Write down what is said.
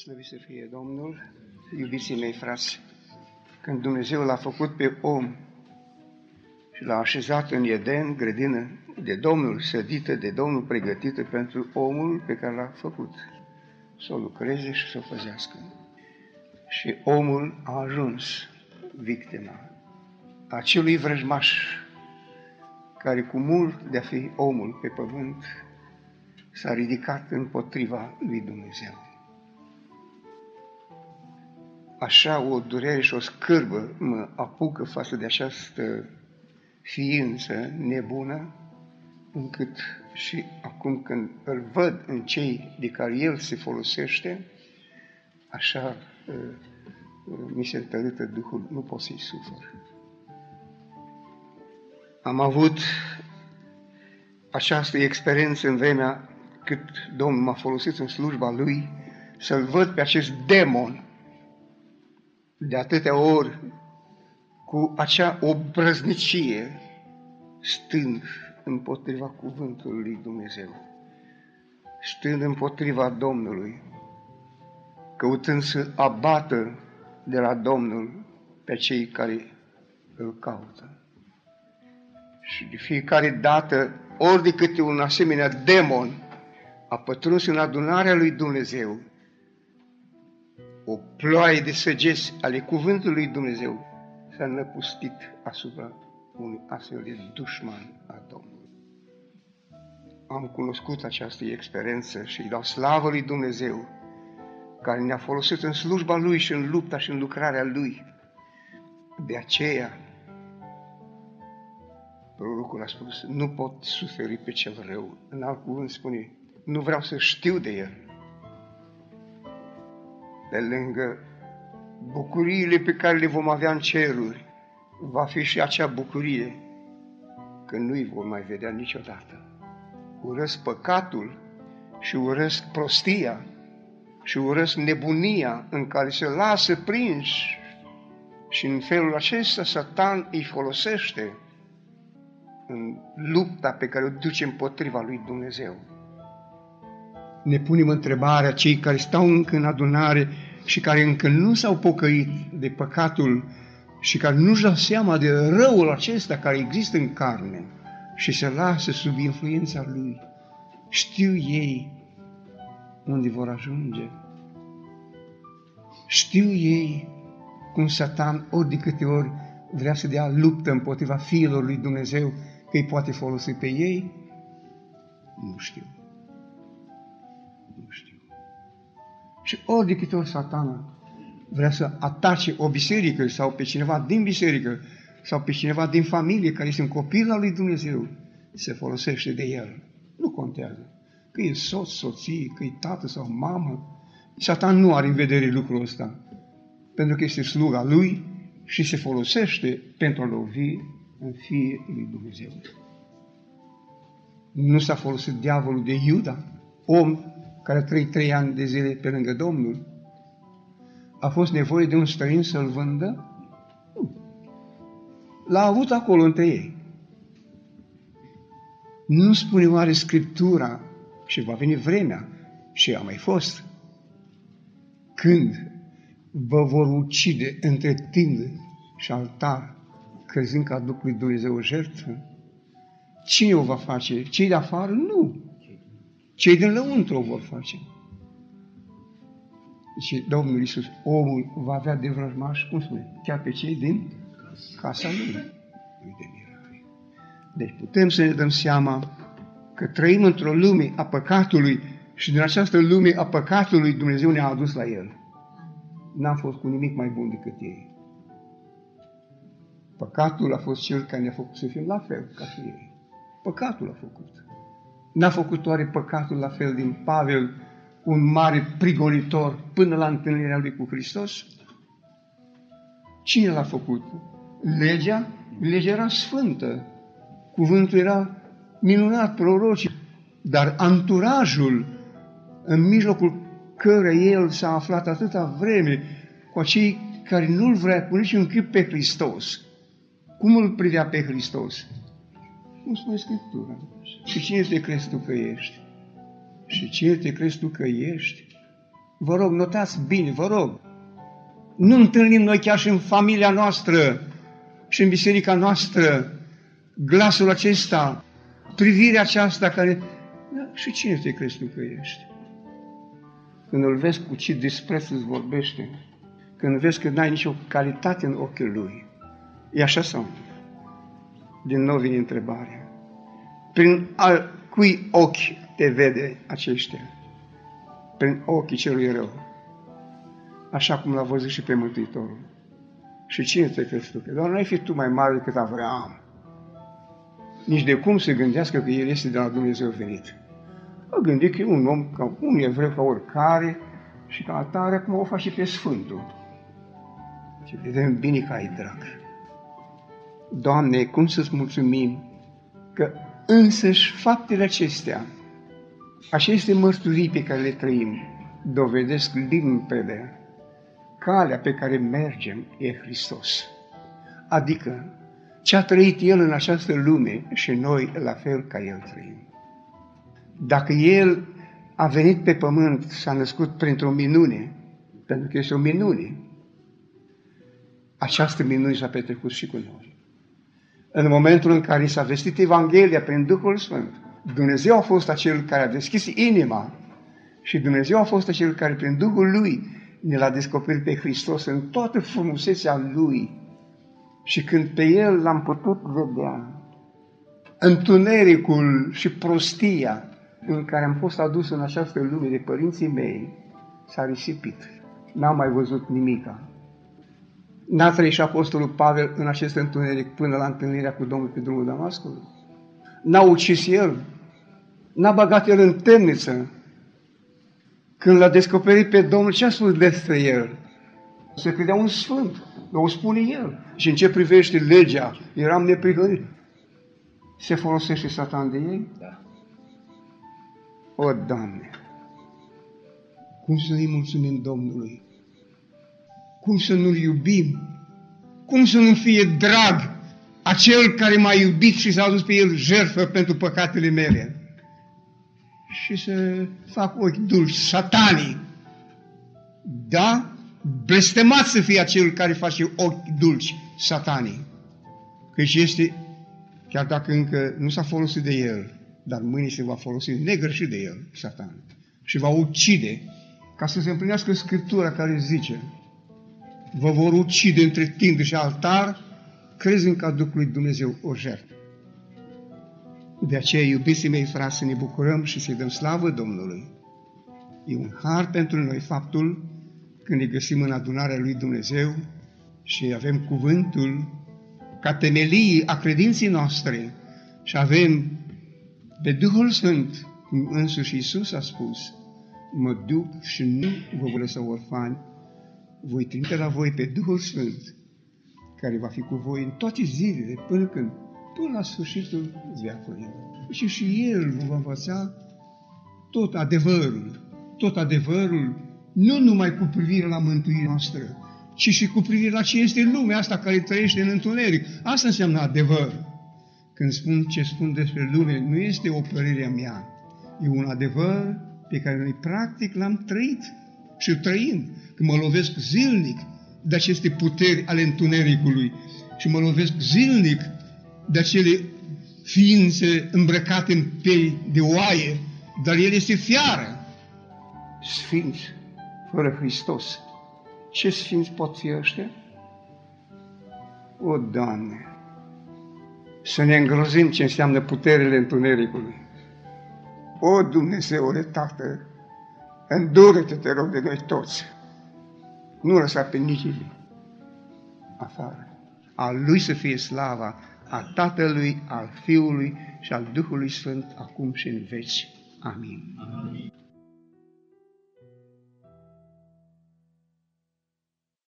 Slăvit să fie Domnul, iubiții mei frați, când Dumnezeu l-a făcut pe om și l-a așezat în Eden, grădină de Domnul, sădită de Domnul, pregătită pentru omul pe care l-a făcut, să o lucreze și să o păzească. Și omul a ajuns victima acelui vrăjmaș care cu mult de a fi omul pe pământ s-a ridicat împotriva lui Dumnezeu așa o durere și o scârbă mă apucă față de această ființă nebună, încât și acum când îl văd în cei de care el se folosește, așa uh, uh, mi se tărâtă Duhul, nu pot să-i sufăr. Am avut această experiență în vremea cât Domnul m-a folosit în slujba Lui, să-l văd pe acest demon de atâtea ori cu acea obrăznicie stând împotriva cuvântului lui Dumnezeu, stând împotriva Domnului, căutând să abată de la Domnul pe cei care îl caută. Și de fiecare dată, ori de câte un asemenea demon a pătruns în adunarea lui Dumnezeu, o ploaie de săgeți ale cuvântului Dumnezeu s-a năpustit asupra unui astfel de dușman a Domnului. Am cunoscut această experiență și îi dau slavă lui Dumnezeu care ne-a folosit în slujba Lui și în lupta și în lucrarea Lui. De aceea, prorocul a spus, nu pot suferi pe cel rău. În alt cuvânt spune, nu vreau să știu de el pe lângă bucuriile pe care le vom avea în ceruri, va fi și acea bucurie că nu-i vom mai vedea niciodată. Urăsc păcatul și urăsc prostia și urăsc nebunia în care se lasă prinși și în felul acesta Satan îi folosește în lupta pe care o duce împotriva lui Dumnezeu ne punem întrebarea, cei care stau încă în adunare și care încă nu s-au pocăit de păcatul și care nu-și dau seama de răul acesta care există în carne și se lasă sub influența lui, știu ei unde vor ajunge. Știu ei cum Satan ori de câte ori vrea să dea luptă împotriva fiilor lui Dumnezeu, că îi poate folosi pe ei? Nu știu. Și ori de câte ori satana vrea să atace o biserică sau pe cineva din biserică sau pe cineva din familie care este un copil al lui Dumnezeu, se folosește de el. Nu contează. Că e soț, soție, că e tată sau mamă. Satan nu are în vedere lucrul ăsta. Pentru că este sluga lui și se folosește pentru a lovi în fie lui Dumnezeu. Nu s-a folosit diavolul de Iuda, om care a trăit trei ani de zile pe lângă Domnul, a fost nevoie de un străin să-l vândă? Nu. L-a avut acolo între ei. Nu spune oare Scriptura și va veni vremea și a mai fost când vă vor ucide între tine și altar, crezând că aduc lui Dumnezeu o jertfă? Cine o va face? Cei de afară? Nu. Cei din lăuntru o vor face. Și Domnul Iisus, omul va avea de vrăjmaș, cum spune, chiar pe cei din casa lui. lui de mirare. Deci putem să ne dăm seama că trăim într-o lume a păcatului și din această lume a păcatului Dumnezeu ne-a adus la El. N-am fost cu nimic mai bun decât ei. Păcatul a fost cel care ne-a făcut să fim la fel ca și ei. Păcatul a făcut. N-a făcut oare păcatul la fel din Pavel, un mare prigonitor până la întâlnirea lui cu Hristos? Cine l-a făcut? Legea? Legea era sfântă. Cuvântul era minunat, proroci. Dar anturajul în mijlocul căruia el s-a aflat atâta vreme cu acei care nu-L vrea cu niciun chip pe Hristos. Cum îl privea pe Hristos? Cum spune Scriptura? Și cine te crezi tu că ești? Și cine te crezi tu că ești? Vă rog, notați bine, vă rog. Nu întâlnim noi chiar și în familia noastră și în biserica noastră glasul acesta, privirea aceasta care... Da, și cine te crezi tu că ești? Când îl vezi cu ce dispreț îți vorbește, când vezi că n-ai nicio calitate în ochii lui, e așa sau Din nou vine întrebarea. Prin al cui ochi te vede aceștia? Prin ochii celui rău. Așa cum l-a văzut și pe Mântuitorul. Și cine te crezi tu? Că doar nu ai fi tu mai mare decât Avram. Nici de cum să gândească că el este de la Dumnezeu venit. Mă gândi că e un om, ca un evreu, ca oricare, și ca atare, acum o face pe Sfântul. Și vedem bine că ai drag. Doamne, cum să-ți mulțumim că însăși faptele acestea, aceste mărturii pe care le trăim, dovedesc limpede calea pe care mergem e Hristos. Adică ce a trăit El în această lume și noi la fel ca El trăim. Dacă El a venit pe pământ, s-a născut printr-o minune, pentru că este o minune, această minune s-a petrecut și cu noi. În momentul în care s-a vestit Evanghelia prin Duhul Sfânt, Dumnezeu a fost acel care a deschis inima și Dumnezeu a fost acel care prin Duhul Lui ne l-a descoperit pe Hristos în toată frumusețea Lui. Și când pe El l-am putut vedea, întunericul și prostia în care am fost adus în această lume de părinții mei s-a risipit. N-am mai văzut nimica. N-a trăit și Apostolul Pavel în acest întuneric până la întâlnirea cu Domnul pe drumul Damascului. N-a ucis el. N-a bagat el în temniță. Când l-a descoperit pe Domnul, ce a spus despre el? Se credea un sfânt. O spune el. Și în ce privește legea, eram neprihănit. Se folosește satan de ei? Da. O, Doamne! Cum să nu-i mulțumim Domnului? Cum să nu-L iubim? Cum să nu fie drag acel care m-a iubit și s-a adus pe El jertfă pentru păcatele mele? Și să fac ochi dulci satanii. Da? Blestemat să fie acel care face ochi dulci satanii. Căci este, chiar dacă încă nu s-a folosit de el, dar mâine se va folosi negreșit de el, satan, și va ucide, ca să se împlinească Scriptura care zice, vă vor ucide între tinde și altar, crezând ca Duhului Dumnezeu o jertfă. De aceea, iubiții mei frați, să ne bucurăm și să-i dăm slavă Domnului. E un har pentru noi faptul când ne găsim în adunarea lui Dumnezeu și avem cuvântul ca temelii a credinții noastre și avem pe Duhul Sfânt, cum însuși Iisus a spus, mă duc și nu vă voi lăsa orfani, voi trimite la voi pe Duhul Sfânt, care va fi cu voi în toate zilele, până când? Până la sfârșitul veacului. Și și El vă va învăța tot adevărul, tot adevărul, nu numai cu privire la mântuirea noastră, ci și cu privire la ce este lumea asta care trăiește în întuneric. Asta înseamnă adevăr. Când spun ce spun despre lume, nu este o părere a mea, e un adevăr pe care noi practic l-am trăit și trăim. Când mă lovesc zilnic de aceste puteri ale întunericului și mă lovesc zilnic de acele ființe îmbrăcate în pei de oaie, dar el este fiară. Sfinți, fără Hristos. Ce sfinți pot fi ăștia? O, Doamne! să ne îngrozim ce înseamnă puterile întunericului. O, Dumnezeule Tată, îndură-te, te rog, de noi toți. Nu lăsa pe nici afară. Al Lui să fie slava, a Tatălui, al Fiului și al Duhului Sfânt, acum și în veci. Amin. Amin.